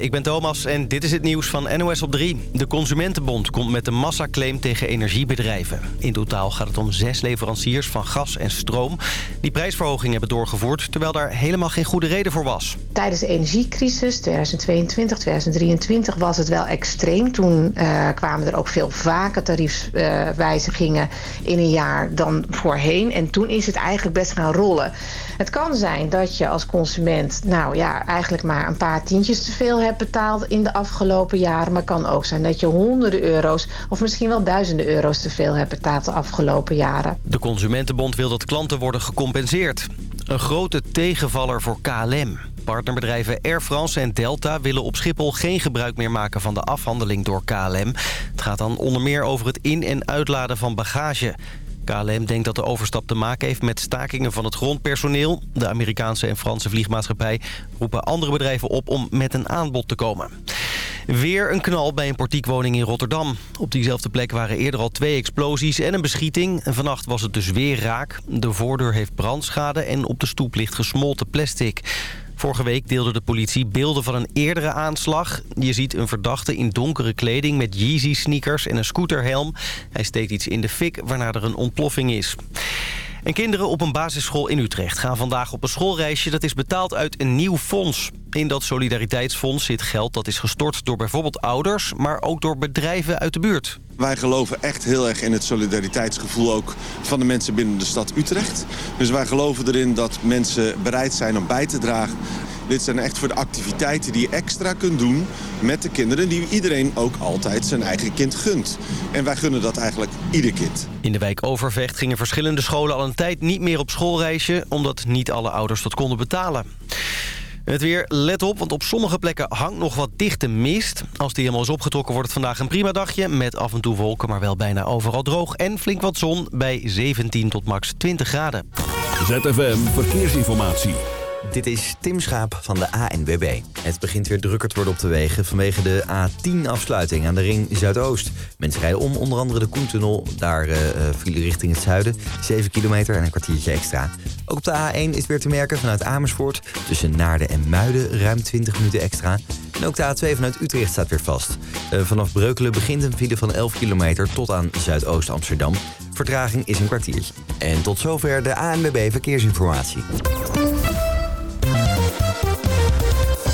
ik ben Thomas en dit is het nieuws van NOS op 3. De Consumentenbond komt met een massaclaim tegen energiebedrijven. In totaal gaat het om zes leveranciers van gas en stroom... die prijsverhoging hebben doorgevoerd, terwijl daar helemaal geen goede reden voor was. Tijdens de energiecrisis 2022, 2023 was het wel extreem. Toen uh, kwamen er ook veel vaker tariefwijzigingen uh, in een jaar dan voorheen. En toen is het eigenlijk best gaan rollen. Het kan zijn dat je als consument nou ja, eigenlijk maar een paar tientjes te veel hebt betaald in de afgelopen jaren. Maar kan ook zijn dat je honderden euro's of misschien wel duizenden euro's te veel hebt betaald de afgelopen jaren. De Consumentenbond wil dat klanten worden gecompenseerd. Een grote tegenvaller voor KLM. Partnerbedrijven Air France en Delta willen op Schiphol geen gebruik meer maken van de afhandeling door KLM. Het gaat dan onder meer over het in- en uitladen van bagage. KLM denkt dat de overstap te maken heeft met stakingen van het grondpersoneel. De Amerikaanse en Franse vliegmaatschappij roepen andere bedrijven op om met een aanbod te komen. Weer een knal bij een portiekwoning in Rotterdam. Op diezelfde plek waren eerder al twee explosies en een beschieting. Vannacht was het dus weer raak. De voordeur heeft brandschade en op de stoep ligt gesmolten plastic. Vorige week deelde de politie beelden van een eerdere aanslag. Je ziet een verdachte in donkere kleding met Yeezy-sneakers en een scooterhelm. Hij steekt iets in de fik waarna er een ontploffing is. En kinderen op een basisschool in Utrecht gaan vandaag op een schoolreisje. Dat is betaald uit een nieuw fonds. In dat solidariteitsfonds zit geld dat is gestort door bijvoorbeeld ouders... maar ook door bedrijven uit de buurt. Wij geloven echt heel erg in het solidariteitsgevoel ook van de mensen binnen de stad Utrecht. Dus wij geloven erin dat mensen bereid zijn om bij te dragen. Dit zijn echt voor de activiteiten die je extra kunt doen met de kinderen... die iedereen ook altijd zijn eigen kind gunt. En wij gunnen dat eigenlijk ieder kind. In de wijk Overvecht gingen verschillende scholen al een tijd niet meer op schoolreisje... omdat niet alle ouders dat konden betalen. Het weer, let op, want op sommige plekken hangt nog wat dichte mist. Als die helemaal is opgetrokken wordt het vandaag een prima dagje... met af en toe wolken, maar wel bijna overal droog... en flink wat zon bij 17 tot max 20 graden. ZFM Verkeersinformatie. Dit is Tim Schaap van de ANWB. Het begint weer drukker te worden op de wegen vanwege de A10-afsluiting aan de ring Zuidoost. Mensen rijden om, onder andere de Koentunnel. Daar uh, vielen richting het zuiden. 7 kilometer en een kwartiertje extra. Ook op de A1 is weer te merken vanuit Amersfoort. Tussen Naarden en Muiden ruim 20 minuten extra. En ook de A2 vanuit Utrecht staat weer vast. Uh, vanaf Breukelen begint een file van 11 kilometer tot aan Zuidoost Amsterdam. Vertraging is een kwartiertje. En tot zover de ANWB Verkeersinformatie.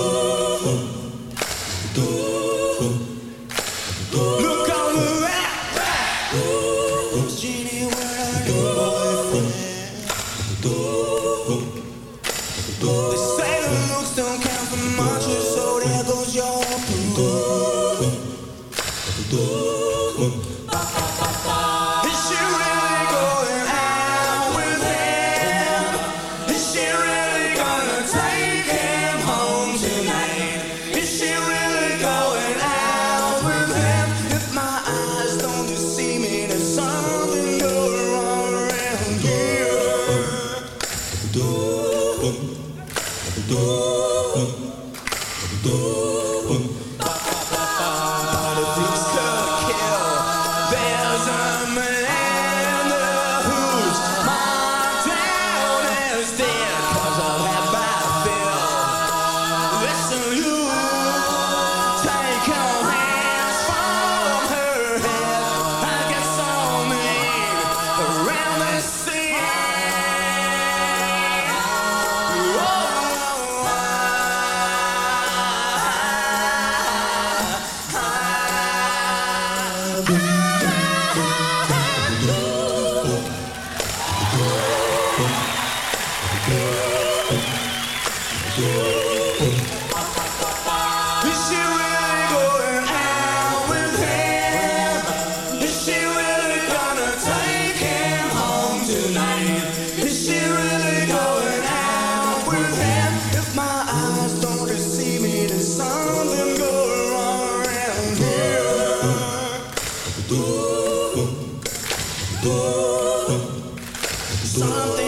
Oh. Something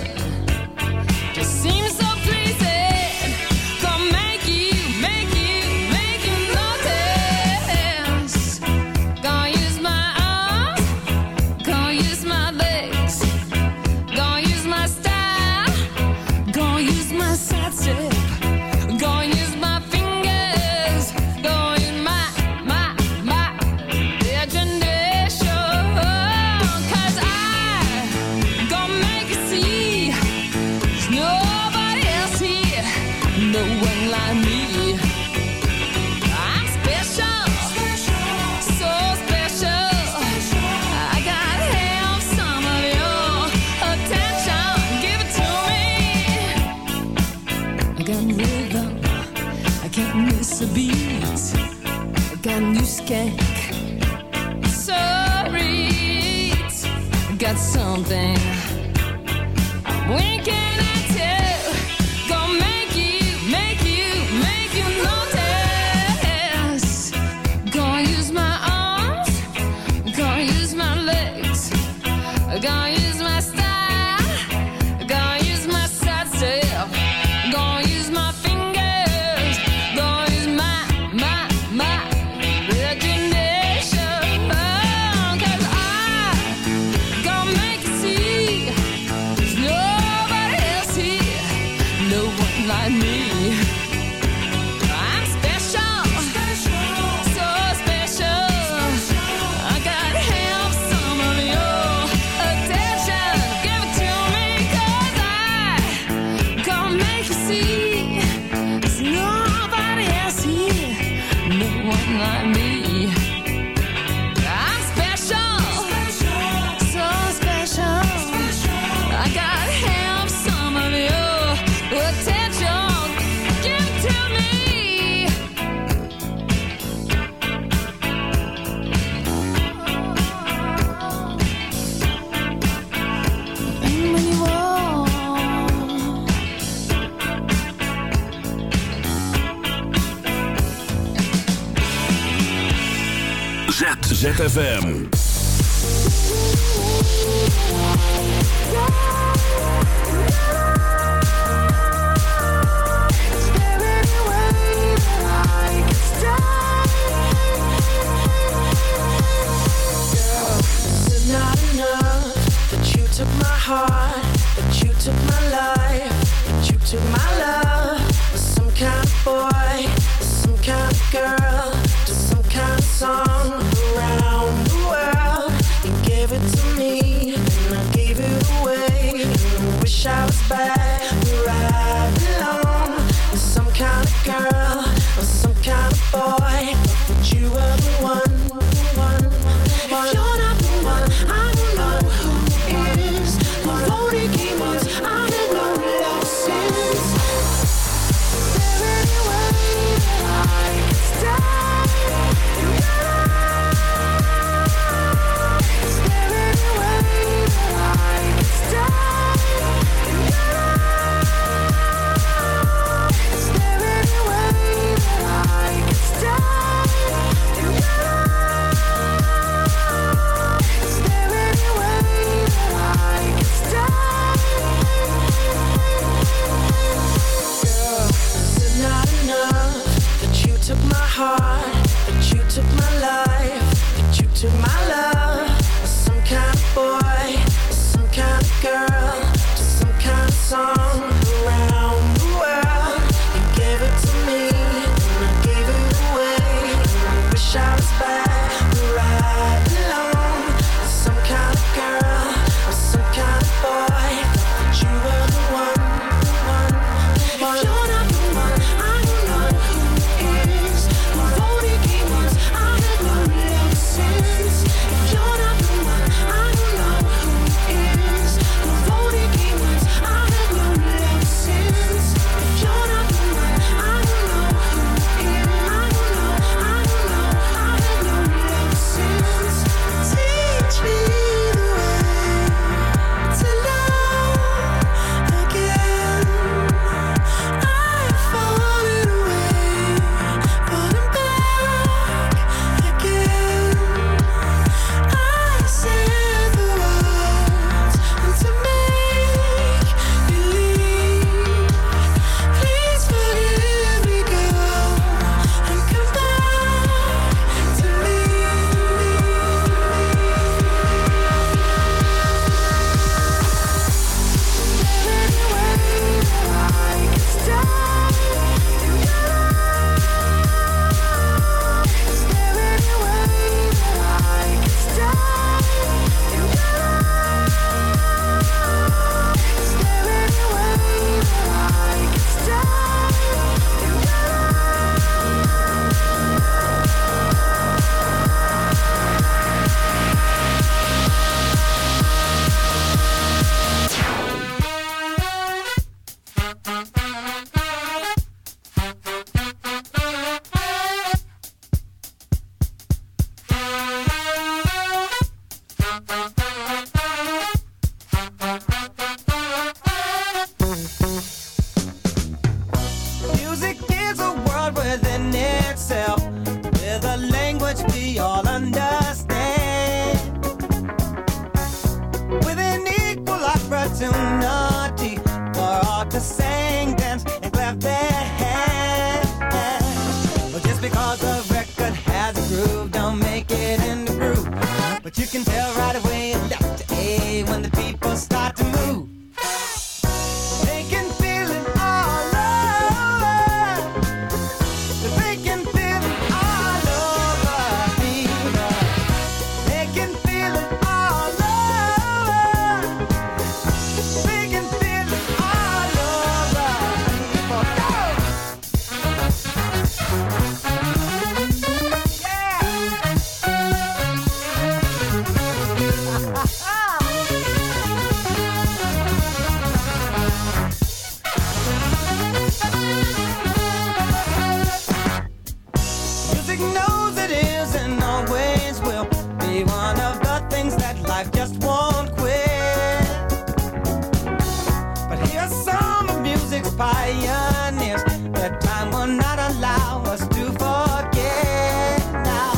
pioneers that time will not allow us to forget now.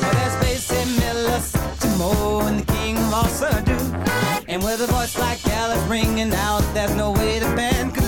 Well, there's Basie Miller, Timo, and the King of all Sadu. And with a voice like Alice ringing out, there's no way the band could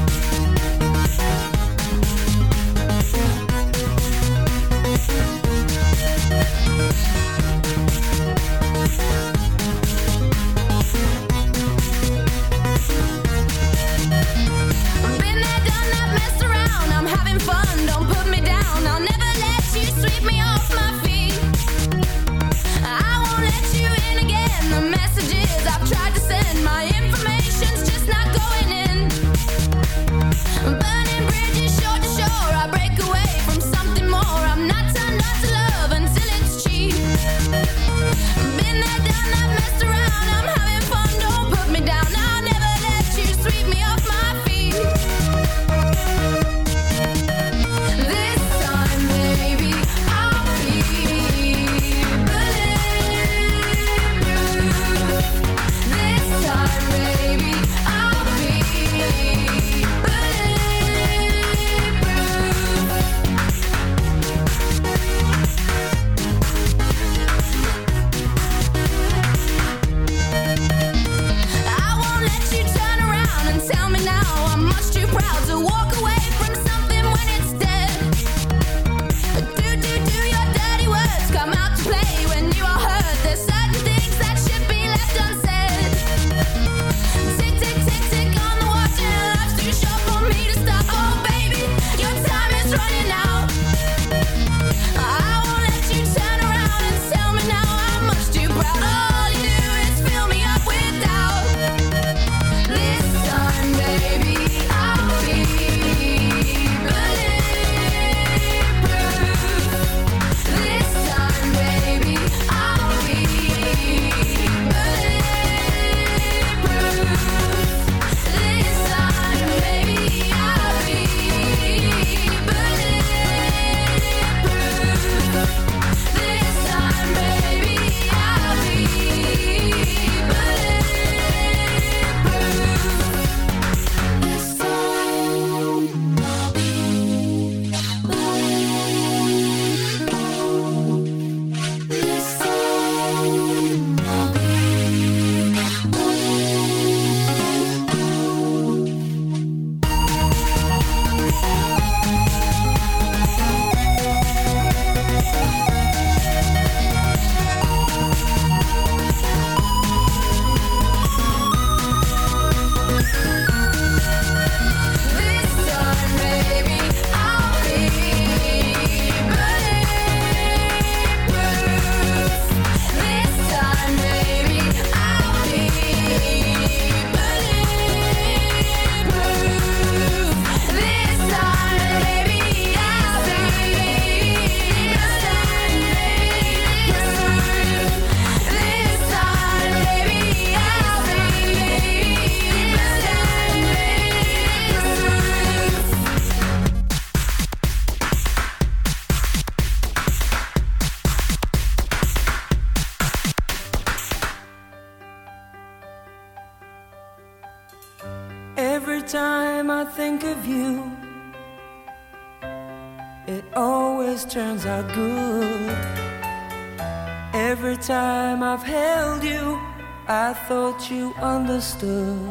thought you understood.